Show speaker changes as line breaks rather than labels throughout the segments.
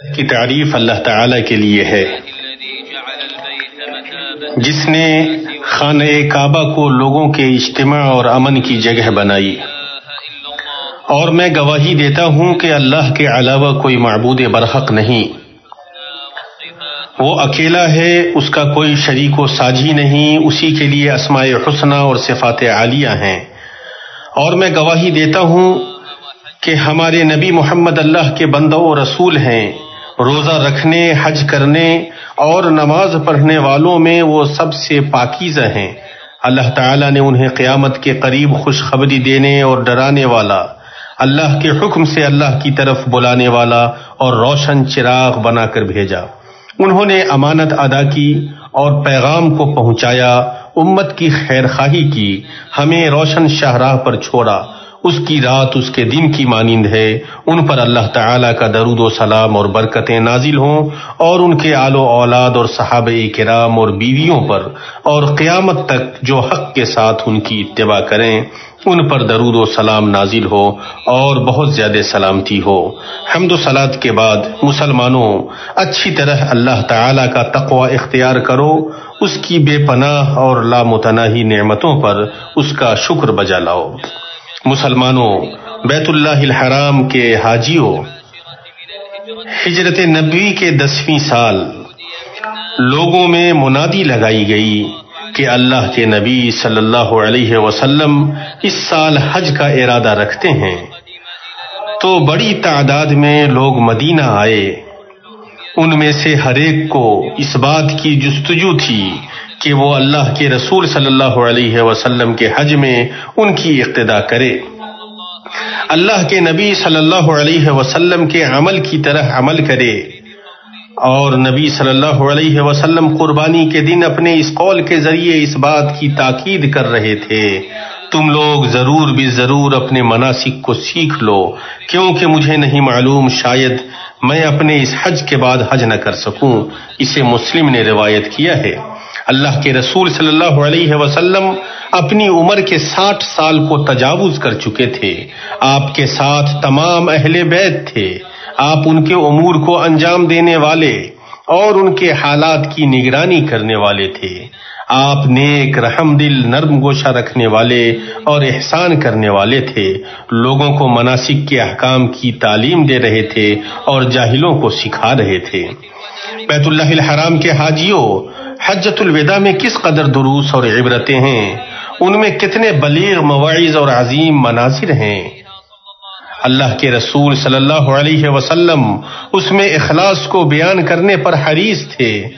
کی تعریف اللہ تعالی کے لیے ہے۔ جس نے خانہ کعبہ کو لوگوں کے اجتماع اور امن کی جگہ بنائی۔ اور میں گواہی دیتا ہوں کہ اللہ کے علاوہ کوئی معبود برحق نہیں۔ وہ اکیلا ہے، اس کا کوئی شریک و ساجی نہیں، اسی کے لیے اسماء حسنہ اور صفات عالیہ ہیں۔ اور میں گواہی دیتا ہوں کہ ہمارے نبی محمد اللہ کے بندہ و رسول ہیں۔ روزہ رکھنے، حج کرنے اور نماز پڑھنے والوں میں وہ سب سے پاکیزہ ہیں۔ اللہ تعالیٰ نے انہیں قیامت کے قریب خوشخبری دینے اور ڈرانے والا، اللہ کے حکم سے اللہ کی طرف بلانے والا اور روشن چراغ بنا کر بھیجا۔ انہوں نے امانت ادا کی اور پیغام کو پہنچایا، امت کی خیر خواہی کی، ہمیں روشن شاہراہ پر چھوڑا۔ اس کی رات اس کے دن کی مانند ہے۔ ان پر اللہ تعالی کا درود و سلام اور برکتیں نازل ہوں اور ان کے آل و اولاد اور صحابہ کرام اور بیویوں پر اور قیامت تک جو حق کے ساتھ ان کی اتباع کریں، ان پر درود و سلام نازل ہو اور بہت زیادہ سلامتی ہو۔ حمد و سلاد کے بعد مسلمانوں، اچھی طرح اللہ تعالی کا تقوی اختیار کرو۔ اس کی بے پناہ اور لامتناہی نعمتوں پر اس کا شکر بجا لاؤ۔ مسلمانوں، بیت اللہ الحرام کے حاجیوں، ہجرت نبوی کے دسویں سال، لوگوں میں منادی لگائی گئی کہ اللہ کے نبی صلی اللہ علیہ وسلم اس سال حج کا ارادہ رکھتے ہیں۔ تو بڑی تعداد میں لوگ مدینہ آئے۔ ان میں سے ہر ایک کو اس بات کی جستجو تھی کہ وہ اللہ کے رسول صلی اللہ علیہ وسلم کے حج میں ان کی اقتدا کرے۔ اللہ کے نبی صلی اللہ علیہ وسلم کے عمل کی طرح عمل کرے۔ اور نبی صلی اللہ علیہ وسلم قربانی کے دن اپنے اس قول کے ذریعے اس بات کی تاکید کر رہے تھے۔ تم لوگ ضرور بھی ضرور اپنے مناسک کو سیکھ لو، کیونکہ مجھے نہیں معلوم شاید میں اپنے اس حج کے بعد حج نہ کر سکوں۔ اسے مسلم نے روایت کیا ہے۔ اللہ کے رسول صلی اللہ علیہ وسلم اپنی عمر کے ساٹھ سال کو تجاوز کر چکے تھے۔ آپ کے ساتھ تمام اہل بیت تھے۔ آپ ان کے امور کو انجام دینے والے اور ان کے حالات کی نگرانی کرنے والے تھے۔ آپ نیک رحم دل، نرم گوشہ رکھنے والے اور احسان کرنے والے تھے۔ لوگوں کو مناسک کے احکام کی تعلیم دے رہے تھے اور جاہلوں کو سکھا رہے تھے۔ بیت اللہ الحرام کے حاجیوں حجت الوداع میں کس قدر دروس اور عبرتیں ہیں؟ ان میں کتنے بلیغ مواعظ اور عظیم مناظر ہیں؟ اللہ کے رسول صلی اللہ علیہ وسلم اس میں اخلاص کو بیان کرنے پر حریص تھے۔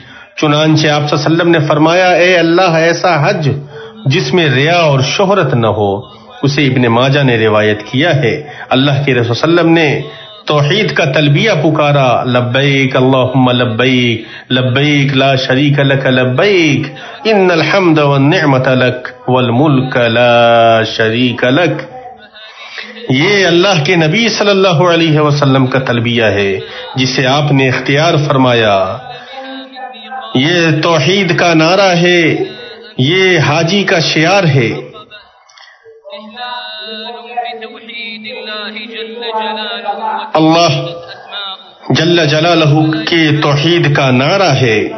چنانچہ آپ صلی اللہ علیہ وسلم نے فرمایا، اے اللہ، ایسا حج جس میں ریا اور شہرت نہ ہو۔ اسے ابن ماجہ نے روایت کیا ہے۔ اللہ کے رسول صلی اللہ علیہ وسلم نے توحید کا تلبیہ پکارا، لبیک اللہم لبیک لبیک لا شریک لک لبیک، ان الحمد والنعمت لک والملک لا شریک لک۔ یہ اللہ کے نبی صلی اللہ علیہ وسلم کا تلبیہ ہے، جسے آپ نے اختیار فرمایا۔ یہ توحید کا نعرہ ہے، یہ حاجی کا شعار ہے۔ اللہ جل جلالہ کے توحید کا نعرہ ہے۔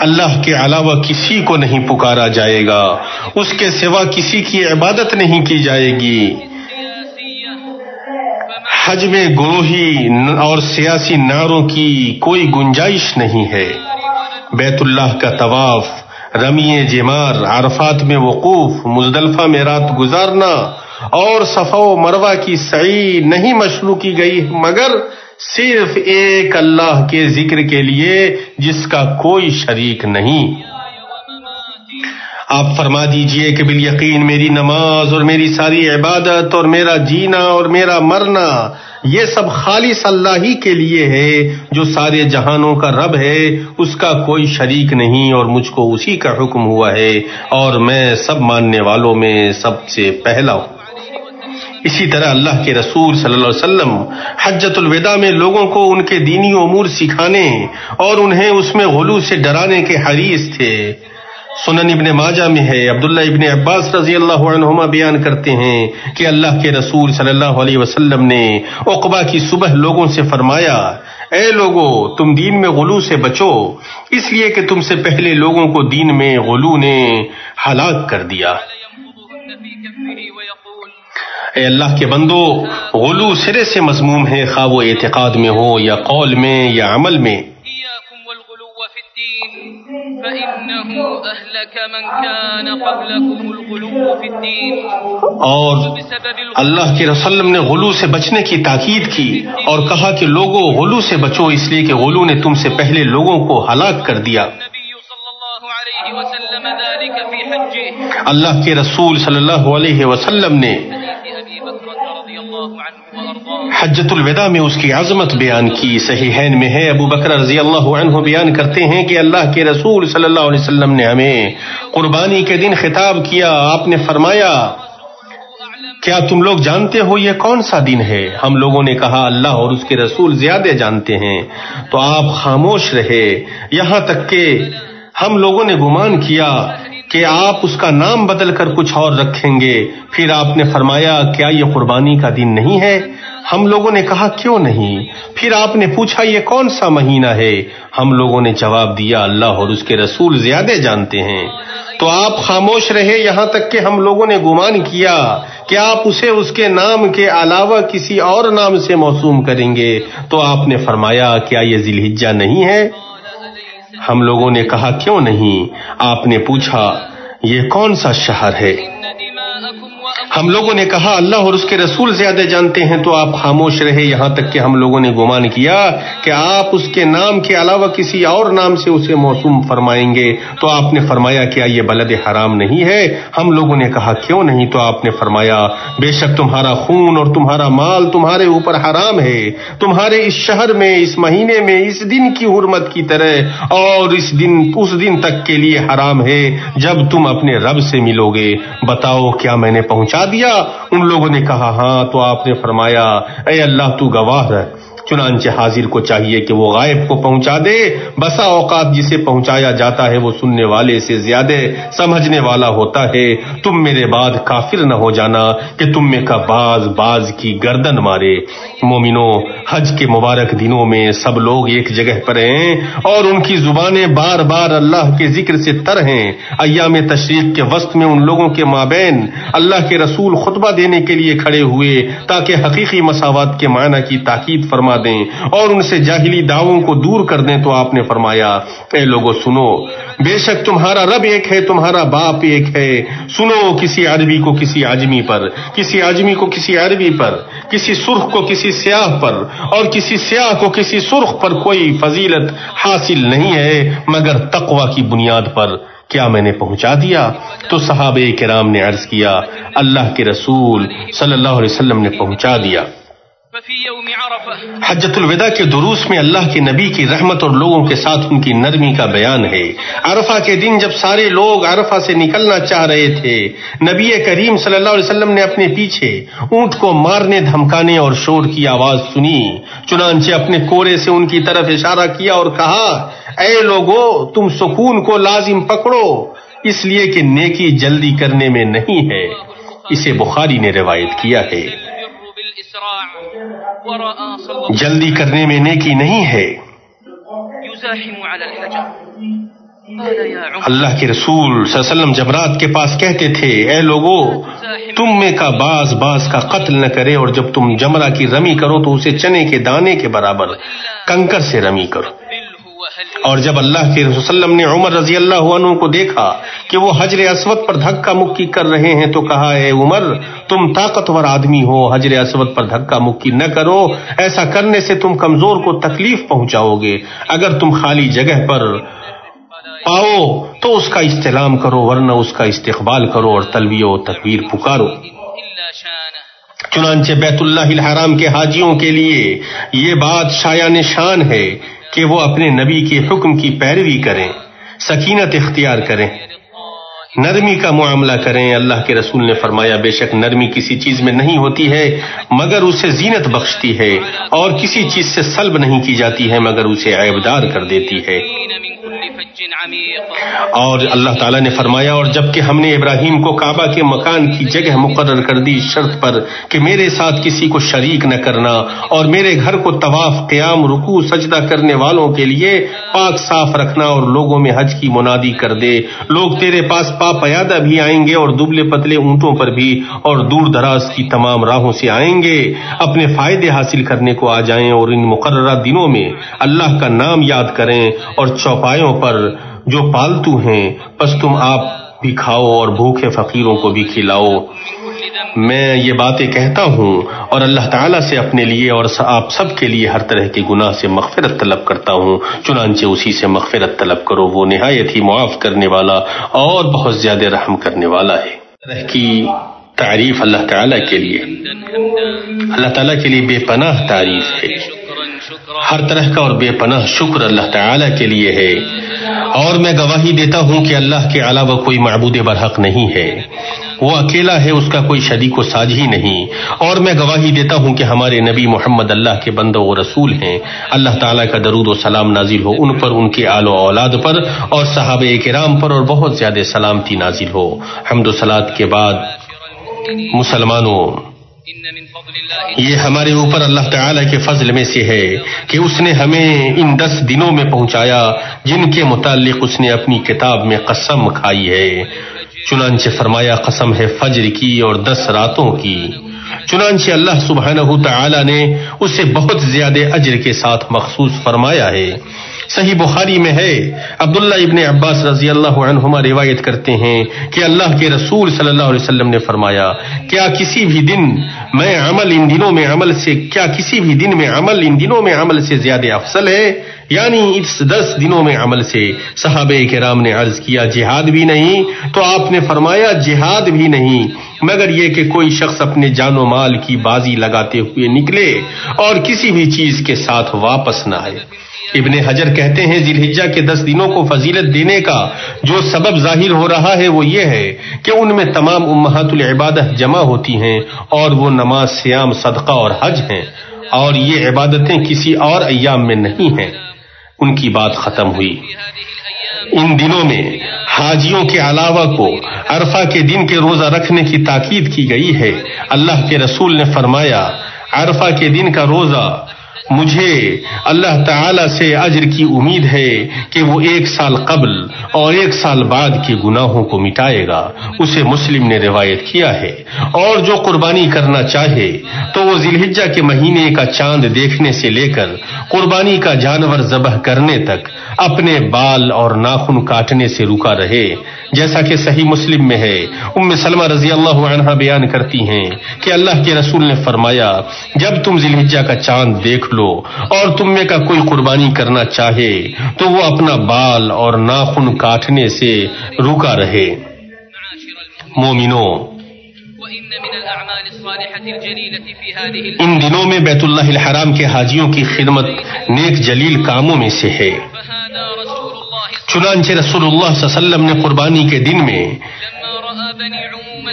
اللہ کے علاوہ کسی کو نہیں پکارا جائے گا۔ اس کے سوا کسی کی عبادت نہیں کی جائے گی۔ حج میں گروہی اور سیاسی نعروں کی کوئی گنجائش نہیں ہے۔ بیت اللہ کا طواف رمی جمار، عرفات میں وقوف، مزدلفہ میں رات گزارنا اور صفا و مروا کی سعی نہیں مشروع کی گئی، مگر صرف ایک اللہ کے ذکر کے لیے جس کا کوئی شریک نہیں۔ آپ فرما دیجیے کہ بال یقین میری نماز اور میری ساری عبادت اور میرا جینا اور میرا مرنا، یہ سب خالص اللہ ہی کے لیے ہے، جو سارے جہانوں کا رب ہے، اس کا کوئی شریک نہیں اور مجھ کو اسی کا حکم ہوا ہے۔ اور میں سب ماننے والوں میں سب سے پہلا ہوں۔ اسی طرح اللہ کے رسول صلی اللہ علیہ وسلم حجت الوداع میں لوگوں کو ان کے دینی امور سکھانے اور انہیں اس میں غلو سے ڈرانے کے حریث تھے۔ سنن ابن ماجہ میں ہے، عبداللہ ابن عباس رضی اللہ عنہما بیان کرتے ہیں کہ اللہ کے رسول صلی اللہ علیہ وسلم نے اقبا کی صبح لوگوں سے فرمایا، اے لوگو، تم دین میں غلو سے بچو، اس لیے کہ تم سے پہلے لوگوں کو دین میں غلو نے ہلاک کر دیا۔ اے اللہ کے بندو غلو سرے سے مضموم ہے خواہ وہ اعتقاد میں ہو یا قول میں یا عمل میں۔
إياكم والغلو في الدين فإنه أهلك من كان قبلكم الغلو في الدين.
اور اللہ کے رسول نے غلو سے بچنے کی تاکید کی اور کہا کہ لوگوں غلو سے بچو اس لیے کہ غلو نے تم سے پہلے لوگوں کو ہلاک کر دیا۔ اللہ کے رسول صلی اللہ علیہ وسلم نے حجت الوداع میں اس کی عظمت بیان کی، صحیحین میں ہے۔ ابو بکر رضی اللہ عنہ بیان کرتے ہیں کہ اللہ کے رسول صلی اللہ علیہ وسلم نے ہمیں قربانی کے دن خطاب کیا۔ آپ نے فرمایا، کیا تم لوگ جانتے ہو یہ کون سا دن ہے؟ ہم لوگوں نے کہا، اللہ اور اس کے رسول زیادہ جانتے ہیں۔ تو آپ خاموش رہے۔ یہاں تک کہ ہم لوگوں نے گمان کیا کہ آپ اس کا نام بدل کر کچھ اور رکھیں گے۔ پھر آپ نے فرمایا، کیا یہ قربانی کا دن نہیں ہے؟ ہم لوگوں نے کہا، کیوں نہیں؟ پھر آپ نے پوچھا، یہ کون سا مہینہ ہے؟ ہم لوگوں نے جواب دیا، اللہ اور اس کے رسول زیادہ جانتے ہیں۔ تو آپ خاموش رہے، یہاں تک کہ ہم لوگوں نے گمان کیا کہ آپ اسے اس کے نام کے علاوہ کسی اور نام سے موسوم کریں گے۔ تو آپ نے فرمایا، کیا یہ ذی الحجہ نہیں ہے؟ ہم لوگوں نے کہا کیوں نہیں؟ آپ نے پوچھا یہ کون سا شہر ہے؟ ہم لوگوں نے کہا، اللہ اور اس کے رسول زیادہ جانتے ہیں تو آپ خاموش رہے۔ یہاں تک کہ ہم لوگوں نے گمان کیا کہ آپ اس کے نام کے علاوہ کسی اور نام سے اسے موسوم فرمائیں گے۔ تو آپ نے فرمایا کیا یہ بلد حرام نہیں ہے۔ ہم لوگوں نے کہا، کیوں نہیں؟ تو آپ نے فرمایا، بے شک تمہارا خون اور تمہارا مال تمہارے اوپر حرام ہے۔ تمہارے اس شہر میں، اس مہینے میں، اس دن کی حرمت کی طرح، اور اس دن اس دن تک کے لیے حرام ہے۔ جب تم اپنے رب سے ملو گے، بتاؤ، کیا میں نے پہنچا دیا، ان لوگوں نے کہا ہاں تو آپ نے فرمایا، اے اللہ تو گواہ رہ چنانچہ حاضر کو چاہیے کہ وہ غائب کو پہنچا دے۔ بسا اوقات جسے پہنچایا جاتا ہے وہ سننے والے سے زیادہ سمجھنے والا ہوتا ہے۔ تم میرے بعد کافر نہ ہو جانا کہ تم میں کا باز باز کی گردن مارے۔ مومنو، حج کے مبارک دنوں میں سب لوگ ایک جگہ پر ہیں اور ان کی زبانیں بار بار اللہ کے ذکر سے تر ہیں۔ ایام تشریق کے وسط میں ان لوگوں کے مابین اللہ کے رسول خطبہ دینے کے لیے کھڑے ہوئے تاکہ حقیقی مساوات کے معنی کی تاکید فرما دیں اور ان سے جاہلی دعووں کو دور کر دیں تو آپ نے فرمایا، اے لوگوں سنو، بے شک تمہارا رب ایک ہے، تمہارا باپ ایک ہے۔ سنو کسی عربی کو کسی آجمی پر، کسی آجمی کو کسی عربی پر، کسی سرخ کو کسی سیاہ پر، اور کسی سیاہ کو کسی سرخ پر کوئی فضیلت حاصل نہیں ہے، مگر تقوی کی بنیاد پر۔ کیا میں نے پہنچا دیا؟ تو صحابہ کرام نے عرض کیا، اللہ کے رسول صلی اللہ علیہ وسلم نے پہنچا دیا۔ حجت الوداع کے دروس میں اللہ کے نبی کی رحمت اور لوگوں کے ساتھ ان کی نرمی کا بیان ہے۔ عرفہ کے دن جب سارے لوگ عرفہ سے نکلنا چاہ رہے تھے، نبی کریم صلی اللہ علیہ وسلم نے اپنے پیچھے اونٹ کو مارنے، دھمکانے اور شور کی آواز سنی۔ چنانچہ اپنے کورے سے ان کی طرف اشارہ کیا اور کہا، اے لوگو، تم سکون کو لازم پکڑو، اس لیے کہ نیکی جلدی کرنے میں نہیں ہے۔ اسے بخاری نے روایت کیا ہے۔ جلدی کرنے میں نیکی نہیں ہے۔ اللہ کے رسول صلی اللہ علیہ وسلم جب رات کے پاس کہتے تھے اے لوگو تم میں کا باز باز کا قتل نہ کرے اور جب تم جمرہ کی رمی کرو تو اسے چنے کے دانے کے برابر کنکر سے رمی کرو۔ اور جب اللہ کے رسول صلی اللہ علیہ وسلم نے عمر رضی اللہ عنہ کو دیکھا کہ وہ حجر اسود پر دھکا مکی کر رہے ہیں تو کہا اے عمر تم طاقتور آدمی ہو، حجر اسود پر دھکا مکی نہ کرو، ایسا کرنے سے تم کمزور کو تکلیف پہنچاؤ گے۔ اگر تم خالی جگہ پر پاؤ تو اس کا استلام کرو، ورنہ اس کا استقبال کرو اور تلبیہ و تکبیر پکارو۔ چنانچہ بیت اللہ الحرام کے حاجیوں کے لیے یہ بات شایان شان ہے کہ وہ اپنے نبی کے حکم کی پیروی کریں، سکینت اختیار کریں۔ نرمی کا معاملہ کریں، اللہ کے رسول نے فرمایا، بے شک نرمی کسی چیز میں نہیں ہوتی ہے، مگر اسے زینت بخشتی ہے اور کسی چیز سے سلب نہیں کی جاتی ہے، مگر اسے عیبدار کر دیتی ہے۔ اور اللہ تعالیٰ نے فرمایا، اور جبکہ ہم نے ابراہیم کو کعبہ کے مکان کی جگہ مقرر کر دی شرط پر کہ میرے ساتھ کسی کو شریک نہ کرنا اور میرے گھر کو طواف، قیام، رکوع، سجدہ کرنے والوں کے لیے پاک صاف رکھنا اور لوگوں میں حج کی منادی کر دے۔ لوگ تیرے پاس پا پیادہ بھی آئیں گے اور دبلے پتلے اونٹوں پر بھی اور دور دراز کی تمام راہوں سے آئیں گے۔ اپنے فائدے حاصل کرنے کو آ جائیں اور ان مقررہ دنوں میں اللہ کا نام یاد کریں اور چوپایوں پر جو پالتو ہیں، بس تم آپ بھی کھاؤ اور بھوکے فقیروں کو بھی کھلاؤ۔ میں یہ باتیں کہتا ہوں اور اللہ تعالیٰ سے اپنے لیے اور آپ سب کے لیے ہر طرح کے گناہ سے مغفرت طلب کرتا ہوں۔ چنانچہ اسی سے مغفرت طلب کرو، وہ نہایت ہی معاف کرنے والا اور بہت زیادہ رحم کرنے والا ہے۔ طرح کی تعریف اللہ تعالیٰ کے لیے۔ اللہ تعالیٰ کے لیے بے پناہ تعریف ہے۔ ہر طرح کا اور بے پناہ شکر اللہ تعالی کے لیے ہے۔ اور میں گواہی دیتا ہوں کہ اللہ کے علاوہ کوئی معبود برحق نہیں ہے۔ وہ اکیلا ہے، اس کا کوئی شریک و ساجھی نہیں۔ اور میں گواہی دیتا ہوں کہ ہمارے نبی محمد اللہ کے بندہ و رسول ہیں۔ اللہ تعالیٰ کا درود و سلام نازل ہو ان پر، ان کے آل و اولاد پر، اور صحابہ کرام پر، اور بہت زیادہ سلامتی نازل ہو۔ حمد و سلاد کے بعد، مسلمانوں۔ یہ ہمارے اوپر اللہ تعالی کے فضل میں سے ہے کہ اس نے ہمیں ان دس دنوں میں پہنچایا جن کے متعلق اس نے اپنی کتاب میں قسم کھائی ہے۔ چنانچہ فرمایا قسم ہے فجر کی اور دس راتوں کی۔ چنانچہ اللہ سبحانہ تعالی نے اسے بہت زیادہ اجر کے ساتھ مخصوص فرمایا ہے۔ صحیح بخاری میں ہے، عبداللہ ابن عباس رضی اللہ عنہما روایت کرتے ہیں کہ اللہ کے رسول صلی اللہ علیہ وسلم نے فرمایا، کیا کسی بھی دن میں عمل ان دنوں میں عمل سے، کیا کسی بھی دن میں عمل ان دنوں میں عمل سے زیادہ افضل ہے؟ یعنی اس دس دنوں میں عمل سے صحابہ کرام نے عرض کیا، جہاد بھی نہیں، تو آپ نے فرمایا، جہاد بھی نہیں۔ مگر یہ کہ کوئی شخص اپنے جان و مال کی بازی لگاتے ہوئے نکلے اور کسی بھی چیز کے ساتھ واپس نہ آئے۔ ابن حجر کہتے ہیں ذی الحجہ کے دس دنوں کو فضیلت دینے کا جو سبب ظاہر ہو رہا ہے وہ یہ ہے کہ ان میں تمام امہات العبادت جمع ہوتی ہیں اور وہ نماز سیام صدقہ اور حج ہیں۔ اور یہ عبادتیں کسی اور ایام میں نہیں ہیں۔ ان کی بات ختم ہوئی۔ ان دنوں میں حاجیوں کے علاوہ کو عرفہ کے دن کے روزہ رکھنے کی تاکید کی گئی ہے۔ اللہ کے رسول نے فرمایا، عرفہ کے دن کا روزہ مجھے اللہ تعالی سے اجر کی امید ہے کہ وہ ایک سال قبل اور ایک سال بعد کے گناہوں کو مٹائے گا۔ اسے مسلم نے روایت کیا ہے۔ اور جو قربانی کرنا چاہے، تو وہ ذیلحجہ کے مہینے کا چاند دیکھنے سے لے کر قربانی کا جانور ذبح کرنے تک اپنے بال اور ناخن کاٹنے سے رکا رہے۔ جیسا کہ صحیح مسلم میں ہے۔ ام سلمہ رضی اللہ عنہا بیان کرتی ہیں کہ اللہ کے رسول نے فرمایا، جب تم ذیلحجہ کا چاند دیکھ لو اور تم میں کا کوئی قربانی کرنا چاہے تو وہ اپنا بال اور ناخن کاٹنے سے رکا رہے۔ مومنوں ان دنوں میں بیت اللہ الحرام کے حاجیوں کی خدمت نیک جلیل کاموں میں سے ہے۔ چنانچہ رسول اللہ صلی اللہ علیہ وسلم نے قربانی کے دن میں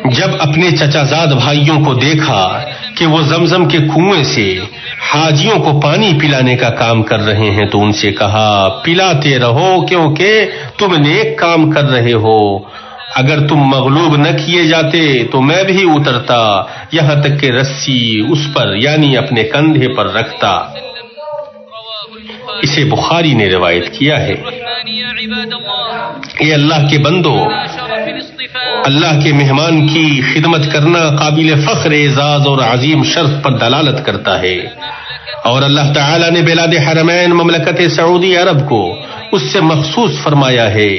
جب اپنے چچا زاد بھائیوں کو دیکھا کہ وہ زمزم کے کنویں سے حاجیوں کو پانی پلانے کا کام کر رہے ہیں تو ان سے کہا، پلاتے رہو کیونکہ تم نیک کام کر رہے ہو۔ اگر تم مغلوب نہ کیے جاتے تو میں بھی اترتا، یہاں تک کہ رسی اس پر یعنی اپنے کندھے پر رکھتا۔ اسے بخاری نے روایت کیا ہے۔ یہ اللہ کے بندو اللہ کے مہمان کی خدمت کرنا قابل فخر اعزاز اور عظیم شرف پر دلالت کرتا ہے۔ اور اللہ تعالی نے بلاد حرمین مملکت سعودی عرب کو اس سے مخصوص فرمایا ہے۔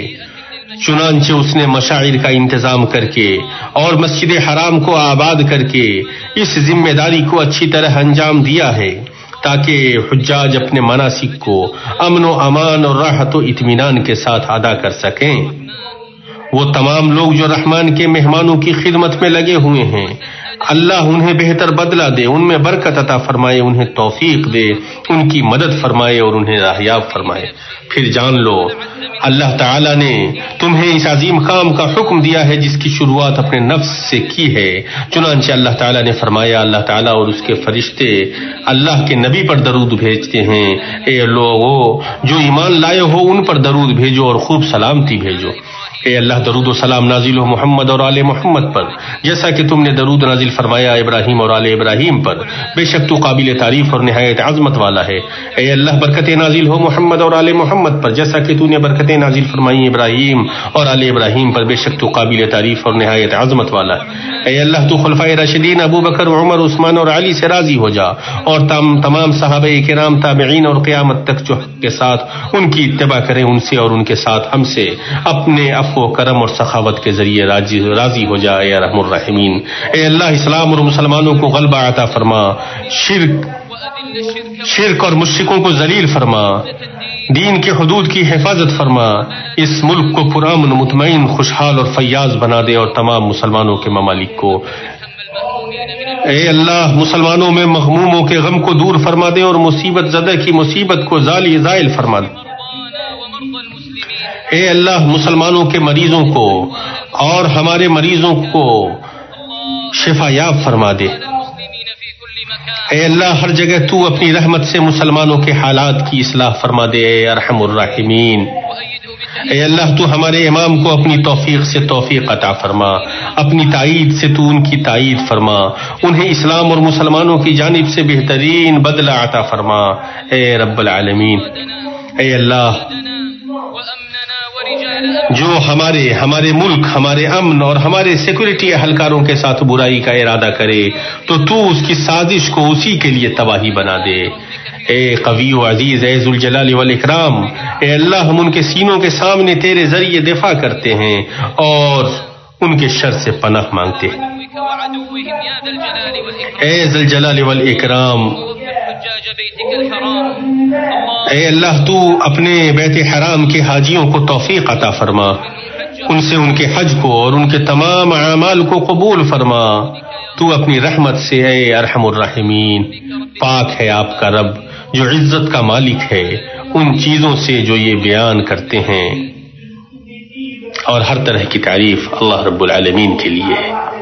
چنانچہ اس نے مشاعر کا انتظام کر کے اور مسجد حرام کو آباد کر کے اس ذمہ داری کو اچھی طرح انجام دیا ہے۔ تاکہ حجاج اپنے مناسک کو امن و امان اور راحت و اطمینان کے ساتھ ادا کر سکیں۔ وہ تمام لوگ جو رحمان کے مہمانوں کی خدمت میں لگے ہوئے ہیں اللہ انہیں بہتر بدلہ دے، ان میں برکت عطا فرمائے، انہیں توفیق دے، ان کی مدد فرمائے اور انہیں راہیاب فرمائے۔ پھر جان لو، اللہ تعالیٰ نے تمہیں اس عظیم کام کا حکم دیا ہے جس کی شروعات اپنے نفس سے کی ہے۔ چنانچہ اللہ تعالیٰ نے فرمایا، اللہ تعالیٰ اور اس کے فرشتے اللہ کے نبی پر درود بھیجتے ہیں۔ اے لوگو، جو ایمان لائے ہو ان پر درود بھیجو اور خوب سلامتی بھیجو۔ اے اللہ درود و سلام نازل و محمد اور آل محمد پر۔ جیسا کہ تم نے درود نازل فرمایا ابراہیم اور آل ابراہیم پر۔ بے شک تو قابل تعریف اور نہایت عظمت والا ہے۔ اے اللہ برکت نازل ہو محمد اور آل محمد پر۔ جیسا کہ تو نے برکت نازل فرمائی ابراہیم اور آل ابراہیم پر، بے شک تو قابل تعریف اور نہایت عظمت والا ہے۔ اے اللہ، تو خلفۂ رشدین ابو بکر، عمر، عثمان اور علی سے راضی ہو جا۔ اور تم تمام صحابہ کرام، تابعین اور قیامت تک جو حق کے ساتھ ان کی اتباع کریں، ان سے اور ان کے ساتھ ہم سے اپنے افو کرم اور سخاوت کے ذریعے راضی راضی ہو جائے اے رحم الرحمین اے اللہ اسلام اور مسلمانوں کو غلبہ عطا فرما۔ شرک شرک اور مشرکوں کو ذلیل فرما۔ دین کے حدود کی حفاظت فرما۔ اس ملک کو پرامن، مطمئن، خوشحال اور فیاض بنا دے اور تمام مسلمانوں کے ممالک کو۔ اے اللہ، مسلمانوں میں مغموموں کے غم کو دور فرما دے اور مصیبت زدہ کی مصیبت کو زالی زائل فرما دے۔ اے اللہ، مسلمانوں کے مریضوں کو اور ہمارے مریضوں کو شفا یاب فرما دے۔ اے اللہ، ہر جگہ تو اپنی رحمت سے مسلمانوں کے حالات کی اصلاح فرما دے، اے ارحم الراحمین۔ اے اللہ، تو ہمارے امام کو اپنی توفیق سے توفیق عطا فرما، اپنی تائید سے تو ان کی تائید فرما، انہیں اسلام اور مسلمانوں کی جانب سے بہترین بدلہ عطا فرما۔ اے رب العالمین۔ اے اللہ جو ہمارے ہمارے ملک، ہمارے امن اور ہمارے سیکورٹی اہلکاروں کے ساتھ برائی کا ارادہ کرے، تو تو اس کی سازش کو اسی کے لیے تباہی بنا دے۔ اے قوی و عزیز، اے ذوالجلال والاکرام، اے اللہ، ہم ان کے سینوں کے سامنے تیرے ذریعے دفاع کرتے ہیں اور ان کے شر سے پناہ مانگتے ہیں۔ اے ذوالجلال والاکرام اے اللہ، تو اپنے بیت حرام کے حاجیوں کو توفیق عطا فرما۔ ان سے ان کے حج کو اور ان کے تمام اعمال کو قبول فرما۔ تو اپنی رحمت سے، اے ارحم الرحمین، پاک ہے آپ کا رب، جو عزت کا مالک ہے۔ ان چیزوں سے جو یہ بیان کرتے ہیں۔ اور ہر طرح کی تعریف اللہ رب العالمین کے لیے ہے۔